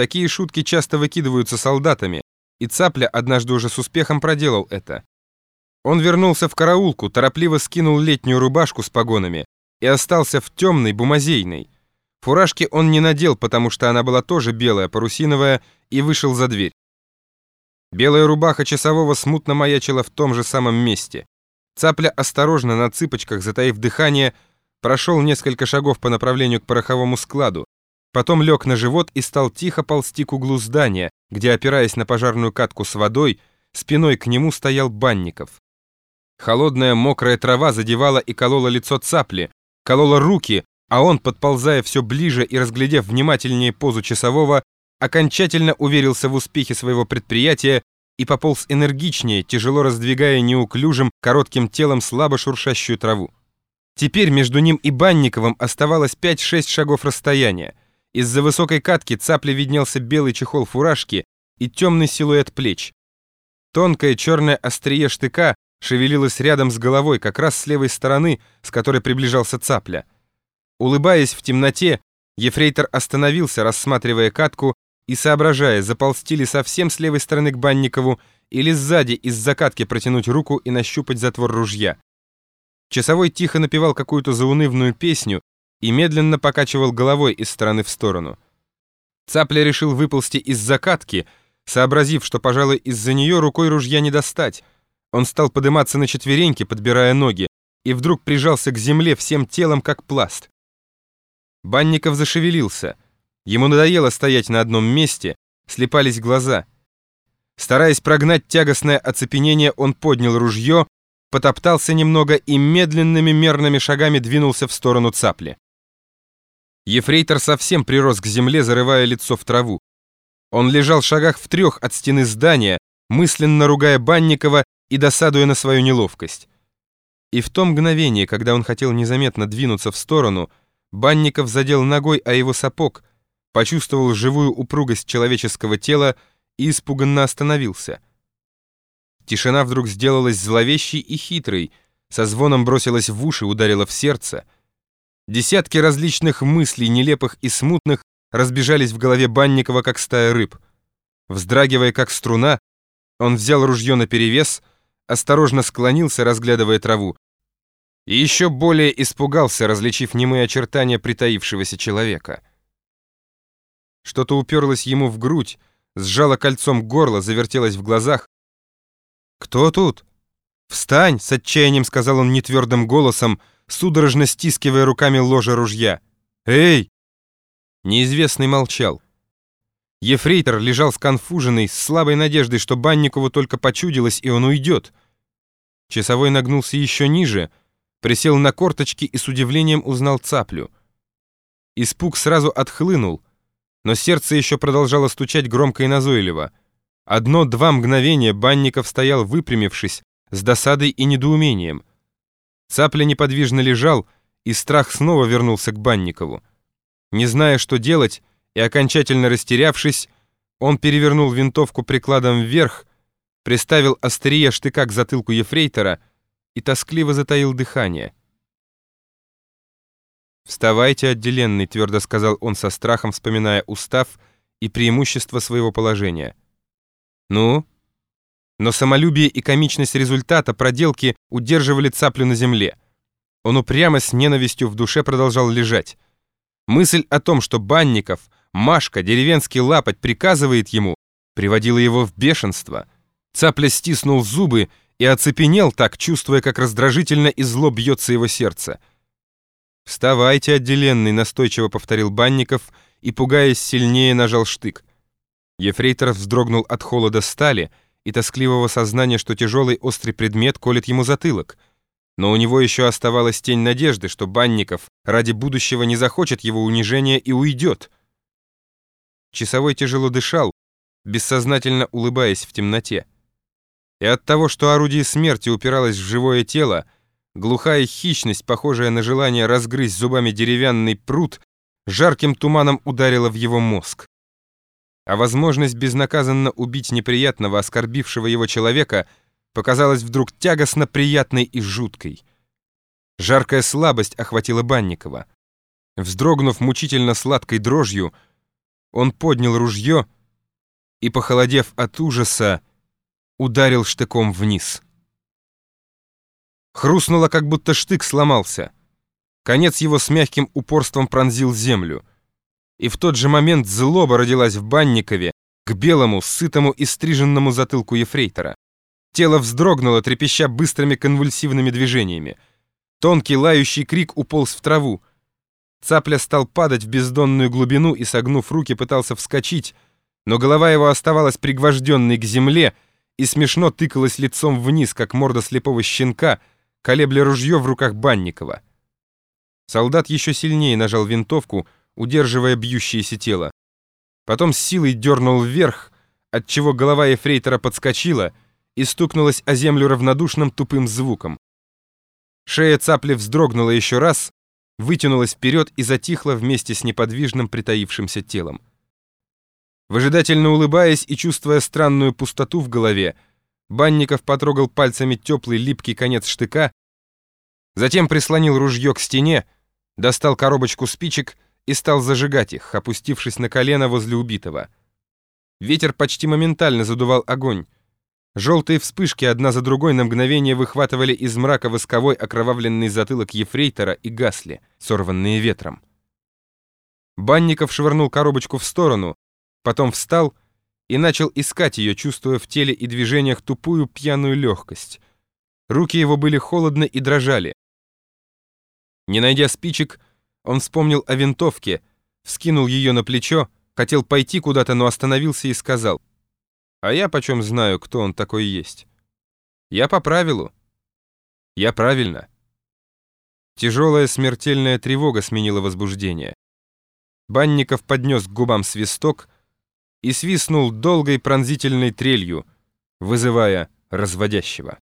Такие шутки часто выкидываются солдатами, и Цапля однажды уже с успехом проделал это. Он вернулся в караулку, торопливо скинул летнюю рубашку с погонами и остался в темной бумазейной. Фуражки он не надел, потому что она была тоже белая, парусиновая, и вышел за дверь. Белая рубаха часового смутно маячила в том же самом месте. Цапля осторожно на цыпочках, затаив дыхание, прошел несколько шагов по направлению к пороховому складу, потом лег на живот и стал тихо ползти к углу здания, где, опираясь на пожарную катку с водой, спиной к нему стоял Банников. Холодная мокрая трава задевала и колола лицо цапли, колола руки, а он, подползая все ближе и разглядев внимательнее позу часового, окончательно уверился в успехе своего предприятия и пополз энергичнее, тяжело раздвигая неуклюжим, коротким телом слабо шуршащую траву. Теперь между ним и Банниковым оставалось 5-6 шагов расстояния. Из-за высокой катки цапли виднелся белый чехол фуражки и темный силуэт плеч. Тонкое черное острие штыка шевелилось рядом с головой, как раз с левой стороны, с которой приближался цапля. Улыбаясь в темноте, ефрейтор остановился, рассматривая катку и соображая, заползти ли совсем с левой стороны к Банникову или сзади из закатки протянуть руку и нащупать затвор ружья. Часовой тихо напевал какую-то заунывную песню и медленно покачивал головой из стороны в сторону. Цапля решил выползти из закатки, сообразив, что, пожалуй, из-за нее рукой ружья не достать. Он стал подниматься на четвереньки, подбирая ноги, и вдруг прижался к земле всем телом, как пласт. Банников зашевелился — Ему надоело стоять на одном месте, слепались глаза. Стараясь прогнать тягостное оцепенение, он поднял ружье, потоптался немного и медленными мерными шагами двинулся в сторону цапли. Ефрейтор совсем прирос к земле, зарывая лицо в траву. Он лежал в шагах в трех от стены здания, мысленно ругая Банникова и досадуя на свою неловкость. И в то мгновение, когда он хотел незаметно двинуться в сторону, Банников задел ногой о его сапог, почувствовал живую упругость человеческого тела и испуганно остановился. Тишина вдруг сделалась зловещей и хитрой, со звоном бросилась в уши, ударила в сердце. Десятки различных мыслей, нелепых и смутных, разбежались в голове Банникова, как стая рыб. Вздрагивая, как струна, он взял ружье наперевес, осторожно склонился, разглядывая траву, и еще более испугался, различив немые очертания притаившегося человека. Что-то уперлось ему в грудь, сжало кольцом горло, завертелось в глазах. «Кто тут?» «Встань!» — с отчаянием сказал он нетвердым голосом, судорожно стискивая руками ложе ружья. «Эй!» Неизвестный молчал. Ефрейтор лежал сконфуженный, с слабой надеждой, что Банникову только почудилось, и он уйдет. Часовой нагнулся еще ниже, присел на корточки и с удивлением узнал цаплю. Испуг сразу отхлынул — но сердце еще продолжало стучать громко и назойливо. Одно-два мгновения Банников стоял выпрямившись, с досадой и недоумением. Цапля неподвижно лежал, и страх снова вернулся к Банникову. Не зная, что делать, и окончательно растерявшись, он перевернул винтовку прикладом вверх, приставил острие штыка к затылку ефрейтора и тоскливо затаил дыхание. «Вставайте, отделенный», — твердо сказал он со страхом, вспоминая устав и преимущество своего положения. «Ну?» Но самолюбие и комичность результата проделки удерживали цаплю на земле. Он упрямо с ненавистью в душе продолжал лежать. Мысль о том, что Банников, Машка, деревенский лапоть приказывает ему, приводила его в бешенство. Цапля стиснул зубы и оцепенел так, чувствуя, как раздражительно и зло бьется его сердце. «Вставайте, отделенный!» — настойчиво повторил Банников и, пугаясь сильнее, нажал штык. Ефрейтор вздрогнул от холода стали и тоскливого сознания, что тяжелый острый предмет колет ему затылок. Но у него еще оставалась тень надежды, что Банников ради будущего не захочет его унижения и уйдет. Часовой тяжело дышал, бессознательно улыбаясь в темноте. И от того, что орудие смерти упиралось в живое тело, Глухая хищность, похожая на желание разгрызть зубами деревянный пруд, жарким туманом ударила в его мозг. А возможность безнаказанно убить неприятного, оскорбившего его человека, показалась вдруг тягостно приятной и жуткой. Жаркая слабость охватила Банникова. Вздрогнув мучительно сладкой дрожью, Он поднял ружье и, похолодев от ужаса, ударил штыком вниз. Хрустнуло, как будто штык сломался. Конец его с мягким упорством пронзил землю. И в тот же момент злоба родилась в Банникове к белому, сытому и стриженному затылку ефрейтора. Тело вздрогнуло, трепеща быстрыми конвульсивными движениями. Тонкий лающий крик уполз в траву. Цапля стал падать в бездонную глубину и, согнув руки, пытался вскочить, но голова его оставалась пригвожденной к земле и смешно тыкалась лицом вниз, как морда слепого щенка, колебля ружье в руках Банникова. Солдат еще сильнее нажал винтовку, удерживая бьющееся тело. Потом с силой дернул вверх, отчего голова ефрейтора подскочила и стукнулась о землю равнодушным тупым звуком. Шея цапли вздрогнула еще раз, вытянулась вперед и затихла вместе с неподвижным притаившимся телом. Выжидательно улыбаясь и чувствуя странную пустоту в голове, Банников потрогал пальцами теплый липкий конец штыка, затем прислонил ружье к стене, достал коробочку спичек и стал зажигать их, опустившись на колено возле убитого. Ветер почти моментально задувал огонь. Желтые вспышки одна за другой на мгновение выхватывали из мрака восковой окровавленный затылок ефрейтора и гасли, сорванные ветром. Банников швырнул коробочку в сторону, потом встал и начал искать ее, чувствуя в теле и движениях тупую пьяную легкость. Руки его были холодны и дрожали. Не найдя спичек, он вспомнил о винтовке, вскинул ее на плечо, хотел пойти куда-то, но остановился и сказал — а я почем знаю, кто он такой есть? Я по правилу. Я правильно. Тяжелая смертельная тревога сменила возбуждение. Банников поднес к губам свисток и свистнул долгой пронзительной трелью, вызывая разводящего.